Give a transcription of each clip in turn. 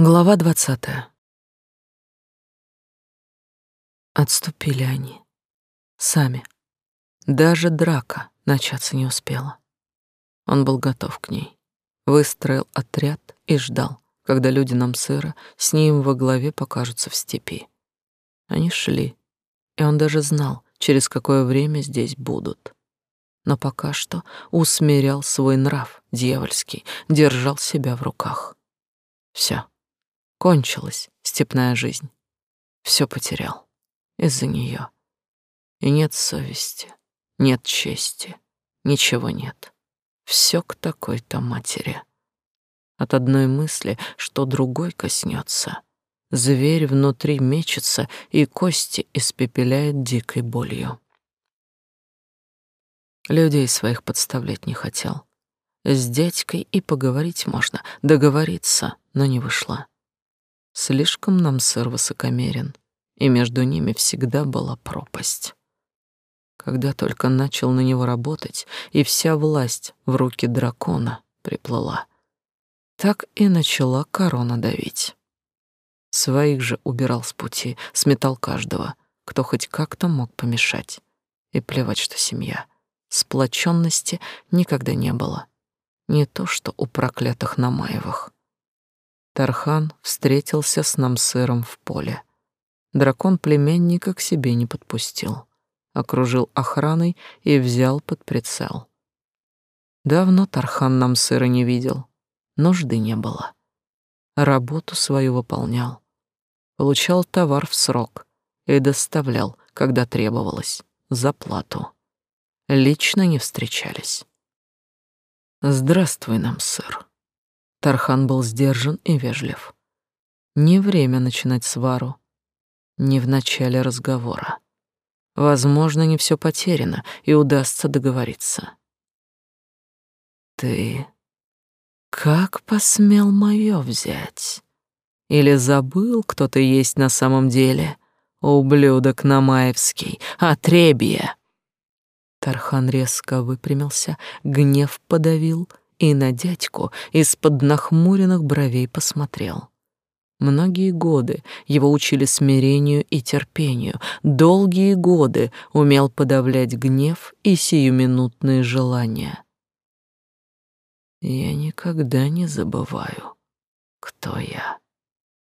Глава двадцатая. Отступили они. Сами. Даже драка начаться не успела. Он был готов к ней. Выстроил отряд и ждал, когда люди нам сыра с ним во главе покажутся в степи. Они шли, и он даже знал, через какое время здесь будут. Но пока что усмирял свой нрав дьявольский, держал себя в руках. Все. Кончилась степная жизнь. Все потерял из-за нее. И нет совести, нет чести, ничего нет. Все к такой-то матери. От одной мысли, что другой коснется, зверь внутри мечется и кости испепеляет дикой болью. Людей своих подставлять не хотел. С дядькой и поговорить можно, договориться, но не вышло. Слишком нам сыр высокомерен, и между ними всегда была пропасть. Когда только начал на него работать, и вся власть в руки дракона приплыла, так и начала корона давить. Своих же убирал с пути, сметал каждого, кто хоть как-то мог помешать. И плевать, что семья. Сплоченности никогда не было. Не то, что у проклятых Намаевых. Тархан встретился с Намсыром в поле. Дракон племянника к себе не подпустил, окружил охраной и взял под прицел. Давно Тархан Намсыра не видел, нужды не было. Работу свою выполнял, получал товар в срок и доставлял, когда требовалось, за плату. Лично не встречались. «Здравствуй, Намсыр», Тархан был сдержан и вежлив. Не время начинать свару, не в начале разговора. Возможно, не все потеряно, и удастся договориться. Ты как посмел моё взять? Или забыл, кто ты есть на самом деле? Ублюдок Намаевский, отребье! Тархан резко выпрямился, гнев подавил — и на дядьку из-под нахмуренных бровей посмотрел. Многие годы его учили смирению и терпению, долгие годы умел подавлять гнев и сиюминутные желания. Я никогда не забываю, кто я.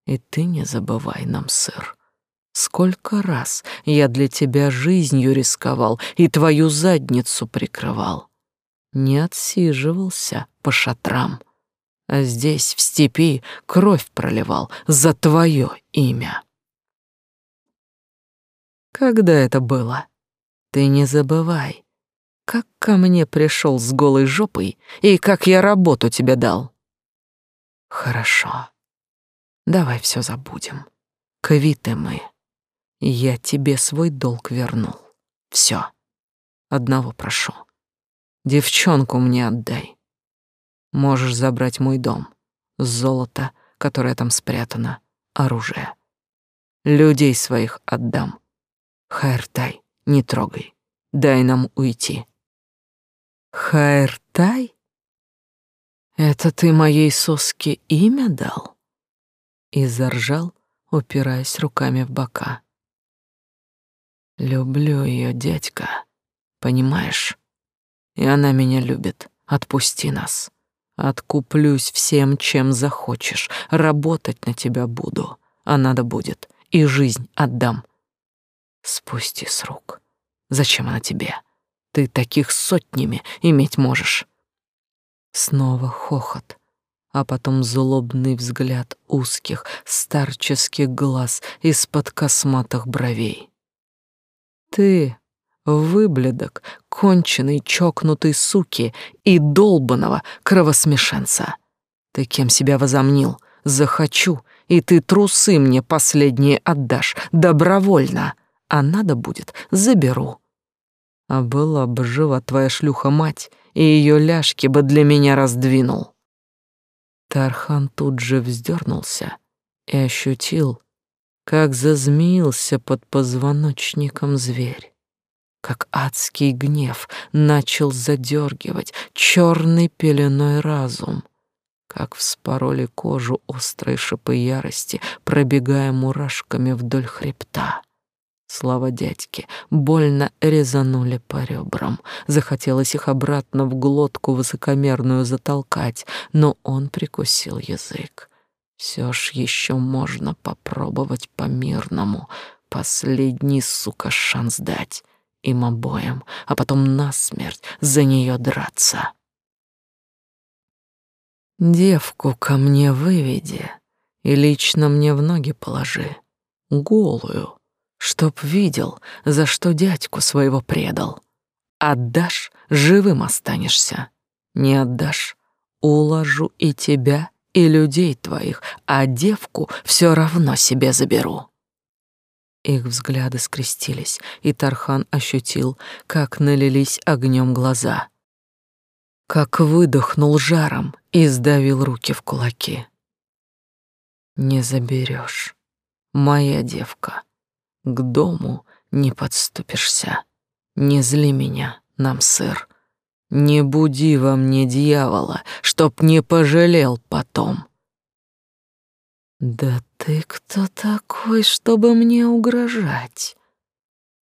И ты не забывай нам, сыр. Сколько раз я для тебя жизнью рисковал и твою задницу прикрывал не отсиживался по шатрам, а здесь, в степи, кровь проливал за твое имя. Когда это было? Ты не забывай, как ко мне пришел с голой жопой и как я работу тебе дал. Хорошо. Давай все забудем. Квиты мы. Я тебе свой долг вернул. Все. Одного прошу. Девчонку мне отдай. Можешь забрать мой дом, золото, которое там спрятано, оружие. Людей своих отдам. Хайртай, не трогай. Дай нам уйти. Хайртай? Это ты моей соске имя дал? И заржал, упираясь руками в бока. Люблю ее, дядька, понимаешь? И она меня любит. Отпусти нас. Откуплюсь всем, чем захочешь. Работать на тебя буду. А надо будет. И жизнь отдам. Спусти с рук. Зачем она тебе? Ты таких сотнями иметь можешь. Снова хохот, а потом злобный взгляд узких старческих глаз из-под косматых бровей. Ты выбледок, конченый, чокнутый суки и долбаного кровосмешенца. Ты кем себя возомнил? Захочу, и ты трусы мне последние отдашь, добровольно, а надо будет, заберу. А была бы жива твоя шлюха-мать, и ее ляжки бы для меня раздвинул. Тархан тут же вздернулся и ощутил, как зазмеился под позвоночником зверь как адский гнев начал задергивать черной пеленой разум, как вспороли кожу острые шипы ярости, пробегая мурашками вдоль хребта. Слава дядьки, больно резанули по ребрам. Захотелось их обратно в глотку высокомерную затолкать, но он прикусил язык. Все ж еще можно попробовать по-мирному. Последний, сука, шанс дать им обоим, а потом насмерть за нее драться. Девку ко мне выведи и лично мне в ноги положи, голую, чтоб видел, за что дядьку своего предал. Отдашь — живым останешься, не отдашь — уложу и тебя, и людей твоих, а девку все равно себе заберу. Их взгляды скрестились, и Тархан ощутил, как налились огнем глаза, как выдохнул жаром и сдавил руки в кулаки. Не заберешь, моя девка, к дому не подступишься. Не зли меня, нам сыр. Не буди во мне дьявола, чтоб не пожалел потом. Да ты кто такой, чтобы мне угрожать?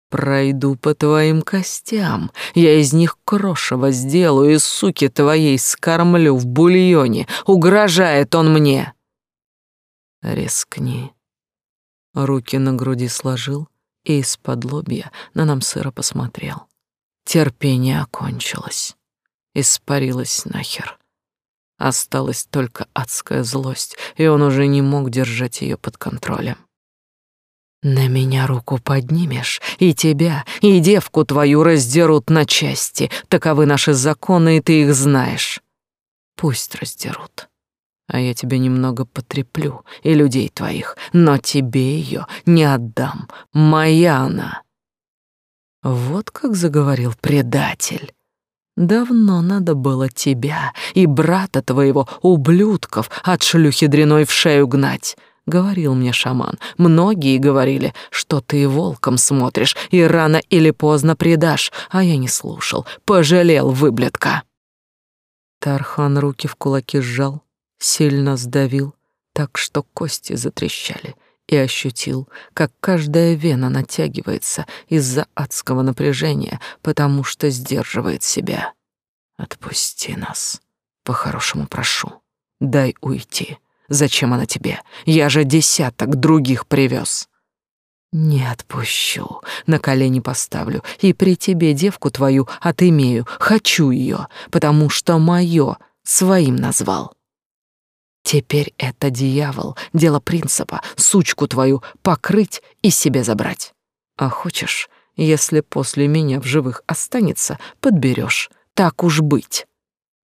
Пройду по твоим костям, я из них крошево сделаю и суки твоей скормлю в бульоне. Угрожает он мне. Рискни. Руки на груди сложил и из-под лобья на нам сыро посмотрел. Терпение окончилось. Испарилось нахер. Осталась только адская злость, и он уже не мог держать ее под контролем. На меня руку поднимешь, и тебя, и девку твою раздерут на части. Таковы наши законы, и ты их знаешь. Пусть раздерут. А я тебя немного потреплю, и людей твоих, но тебе ее не отдам. Моя она. Вот как заговорил предатель. Давно надо было тебя и брата твоего, ублюдков, от шлюхи дряной в шею гнать. Говорил мне шаман. Многие говорили, что ты волком смотришь и рано или поздно предашь, а я не слушал. Пожалел выблядка. Тархан руки в кулаки сжал, сильно сдавил, так что кости затрещали, и ощутил, как каждая вена натягивается из-за адского напряжения, потому что сдерживает себя. Отпусти нас, по-хорошему прошу. Дай уйти. Зачем она тебе? Я же десяток других привез. Не отпущу, на колени поставлю, и при тебе девку твою отымею, хочу ее, потому что мое своим назвал. Теперь это дьявол, дело принципа, сучку твою покрыть и себе забрать. А хочешь, если после меня в живых останется, подберешь, так уж быть.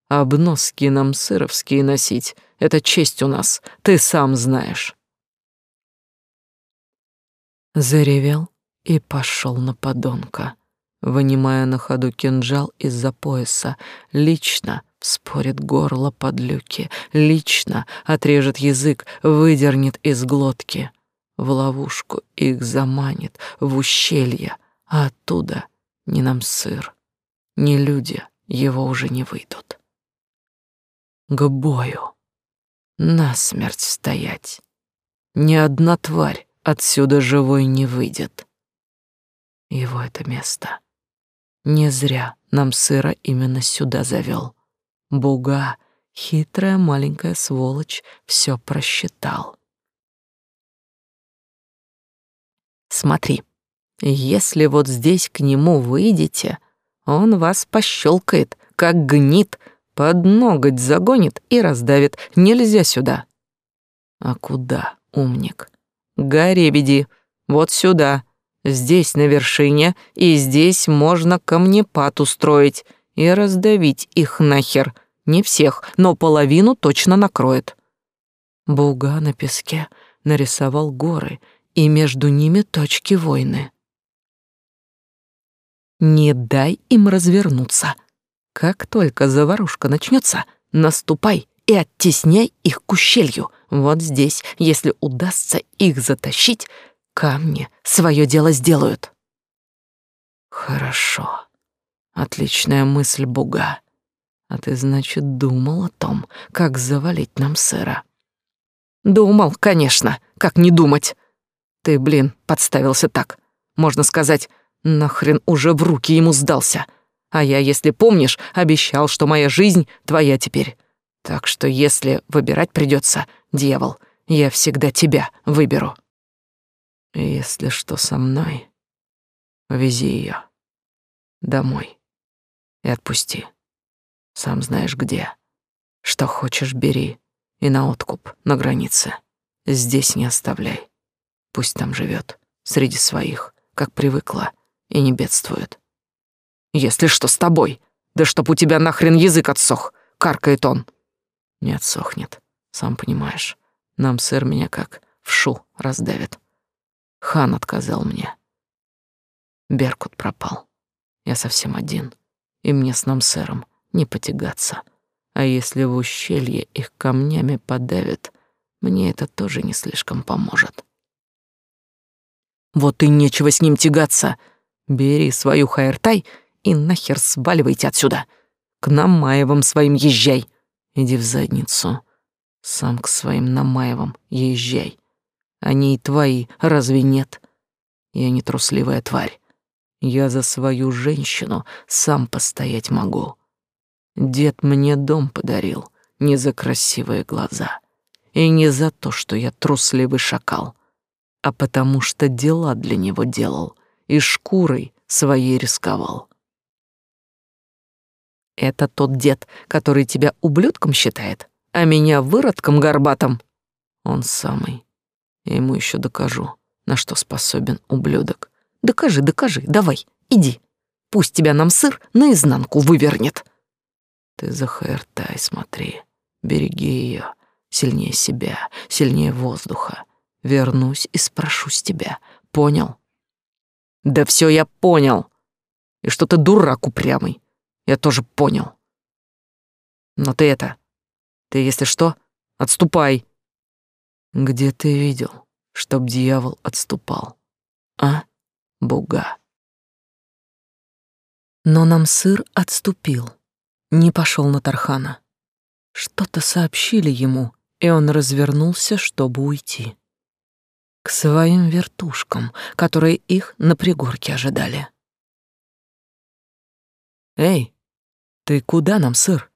Обноски нам сыровские носить — это честь у нас, ты сам знаешь. Заревел и пошел на подонка, вынимая на ходу кинжал из-за пояса, лично Спорит горло под люки, лично отрежет язык, выдернет из глотки. В ловушку их заманит, в ущелье, а оттуда ни нам сыр, ни люди его уже не выйдут. К бою, насмерть стоять. Ни одна тварь отсюда живой не выйдет. Его это место. Не зря нам сыра именно сюда завел. Буга, хитрая маленькая сволочь, все просчитал. Смотри, если вот здесь к нему выйдете, он вас пощелкает, как гнит, под ноготь загонит и раздавит. Нельзя сюда. А куда, умник? Горе веди, вот сюда. Здесь на вершине, и здесь можно камнепад устроить и раздавить их нахер. Не всех, но половину точно накроет. Буга на песке нарисовал горы, и между ними точки войны. Не дай им развернуться. Как только заварушка начнется, наступай и оттесняй их к ущелью. Вот здесь, если удастся их затащить, камни свое дело сделают. Хорошо. Отличная мысль, Буга. А ты, значит, думал о том, как завалить нам сыра? Думал, конечно, как не думать. Ты, блин, подставился так. Можно сказать, нахрен уже в руки ему сдался. А я, если помнишь, обещал, что моя жизнь твоя теперь. Так что если выбирать придется, дьявол, я всегда тебя выберу. Если что со мной, вези ее домой и отпусти. Сам знаешь где. Что хочешь, бери. И на откуп, на границе. Здесь не оставляй. Пусть там живет, среди своих, как привыкла, и не бедствует. Если что с тобой, да чтоб у тебя нахрен язык отсох, каркает он. Не отсохнет, сам понимаешь. Нам сэр меня как в шу раздавит. Хан отказал мне. Беркут пропал. Я совсем один, и мне с нам сэром не потягаться. А если в ущелье их камнями подавят, мне это тоже не слишком поможет. Вот и нечего с ним тягаться. Бери свою хайртай и нахер сваливайте отсюда. К Намаевым своим езжай. Иди в задницу. Сам к своим Намаевым езжай. Они и твои, разве нет? Я не трусливая тварь. Я за свою женщину сам постоять могу. Дед мне дом подарил не за красивые глаза и не за то, что я трусливый шакал, а потому что дела для него делал и шкурой своей рисковал. Это тот дед, который тебя ублюдком считает, а меня выродком горбатым. Он самый. Я ему еще докажу, на что способен ублюдок. Докажи, докажи, давай, иди. Пусть тебя нам сыр наизнанку вывернет. Ты за Хайртай смотри, береги ее, сильнее себя, сильнее воздуха. Вернусь и спрошу с тебя, понял? Да все я понял. И что ты дурак упрямый, я тоже понял. Но ты это, ты, если что, отступай. Где ты видел, чтоб дьявол отступал? А, буга? Но нам сыр отступил не пошел на Тархана. Что-то сообщили ему, и он развернулся, чтобы уйти. К своим вертушкам, которые их на пригорке ожидали. «Эй, ты куда нам, сыр?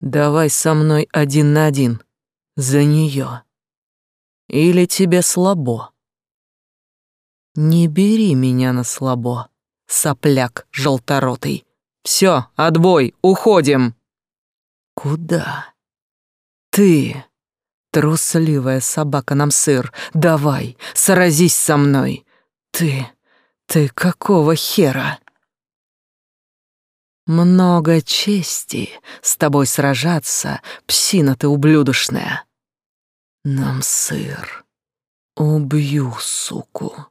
Давай со мной один на один, за нее. Или тебе слабо?» «Не бери меня на слабо, сопляк желторотый», все, отбой, уходим. Куда? Ты, трусливая собака нам сыр, давай, сразись со мной. Ты, ты какого хера? Много чести с тобой сражаться, псина ты ублюдочная. Нам сыр. Убью, суку.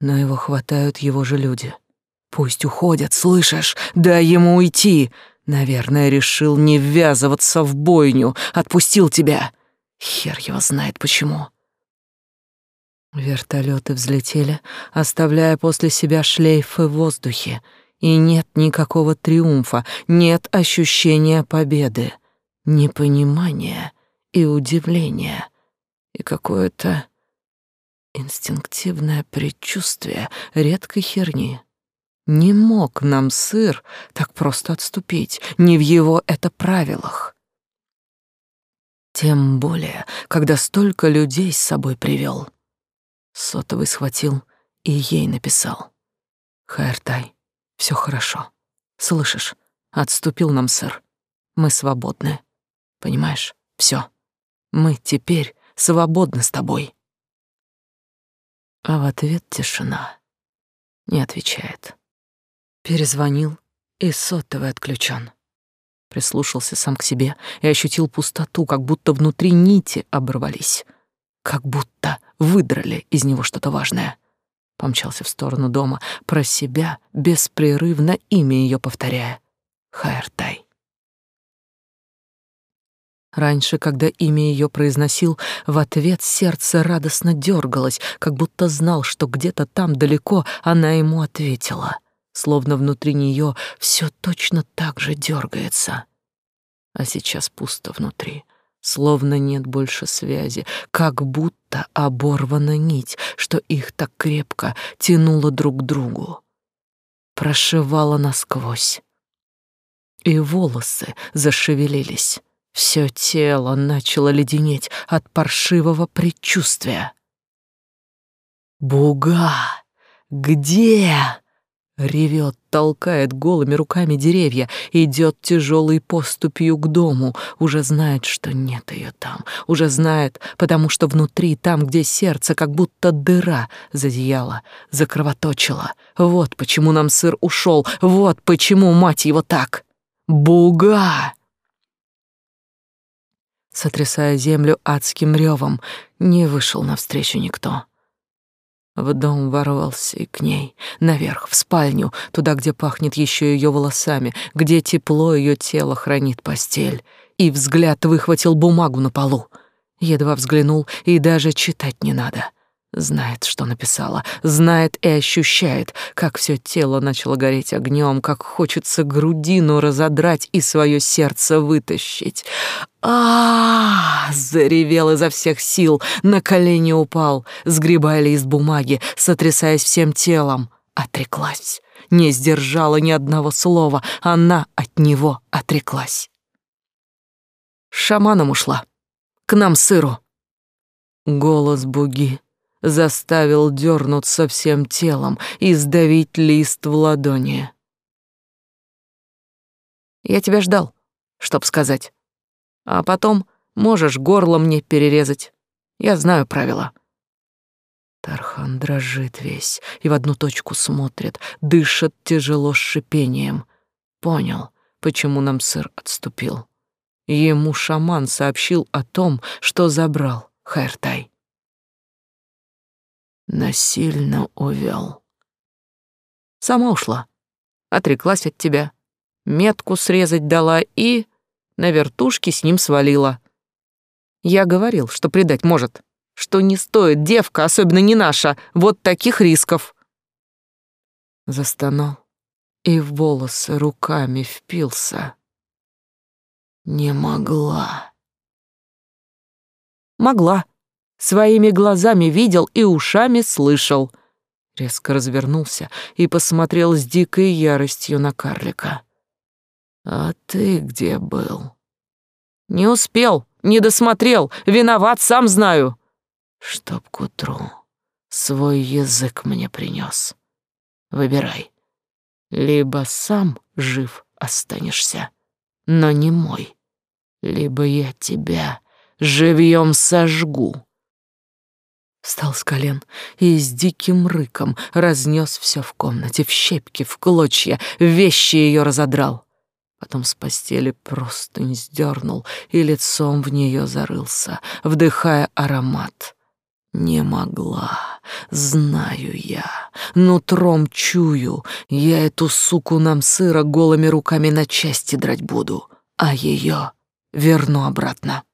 Но его хватают его же люди. Пусть уходят, слышишь? Дай ему уйти. Наверное, решил не ввязываться в бойню. Отпустил тебя. Хер его знает почему. Вертолеты взлетели, оставляя после себя шлейфы в воздухе. И нет никакого триумфа, нет ощущения победы, непонимания и удивления, и какое-то инстинктивное предчувствие редкой херни. Не мог нам сыр так просто отступить, не в его это правилах. Тем более, когда столько людей с собой привел. Сотовый схватил и ей написал. «Хайртай, все хорошо. Слышишь, отступил нам сыр. Мы свободны. Понимаешь, все. Мы теперь свободны с тобой». А в ответ тишина. Не отвечает. Перезвонил, и сотовый отключен. Прислушался сам к себе и ощутил пустоту, как будто внутри нити оборвались, как будто выдрали из него что-то важное. Помчался в сторону дома, про себя, беспрерывно имя ее повторяя. Хайртай. Раньше, когда имя ее произносил, в ответ сердце радостно дергалось, как будто знал, что где-то там далеко она ему ответила — словно внутри нее все точно так же дергается. А сейчас пусто внутри, словно нет больше связи, как будто оборвана нить, что их так крепко тянуло друг к другу, прошивала насквозь. И волосы зашевелились. Все тело начало леденеть от паршивого предчувствия. «Буга! Где?» Ревет, толкает голыми руками деревья, идет тяжелой поступью к дому, уже знает, что нет ее там, уже знает, потому что внутри, там, где сердце, как будто дыра зазияла, закровоточила. Вот почему нам сыр ушел, вот почему, мать его, так. Буга! Сотрясая землю адским ревом, не вышел навстречу никто. В дом ворвался и к ней, наверх, в спальню, туда, где пахнет еще ее волосами, где тепло ее тела хранит постель. И взгляд выхватил бумагу на полу. Едва взглянул, и даже читать не надо. Знает, что написала, знает и ощущает, как все тело начало гореть огнем, как хочется грудину разодрать и свое сердце вытащить. а, -а, -а заревел изо всех сил, на колени упал, сгребая лист бумаги, сотрясаясь всем телом. Отреклась, не сдержала ни одного слова, она от него отреклась. Шаманом ушла, к нам сыру. Голос буги заставил дернуться всем телом и сдавить лист в ладони. «Я тебя ждал, чтоб сказать. А потом можешь горло мне перерезать. Я знаю правила». Тархан дрожит весь и в одну точку смотрит, дышит тяжело с шипением. Понял, почему нам сыр отступил. Ему шаман сообщил о том, что забрал Хайртай насильно увел. Сама ушла, отреклась от тебя, метку срезать дала и на вертушке с ним свалила. Я говорил, что предать может, что не стоит девка, особенно не наша, вот таких рисков. Застонал и в волосы руками впился. Не могла. Могла. Своими глазами видел и ушами слышал. Резко развернулся и посмотрел с дикой яростью на карлика. «А ты где был?» «Не успел, не досмотрел, виноват, сам знаю». «Чтоб к утру свой язык мне принес. Выбирай. Либо сам жив останешься, но не мой, либо я тебя живьем сожгу». Встал с колен и с диким рыком разнес все в комнате, в щепки, в клочья, вещи ее разодрал. Потом с постели простынь сдернул и лицом в нее зарылся, вдыхая аромат. Не могла, знаю я, нутром чую, я эту суку нам сыра голыми руками на части драть буду, а ее верну обратно.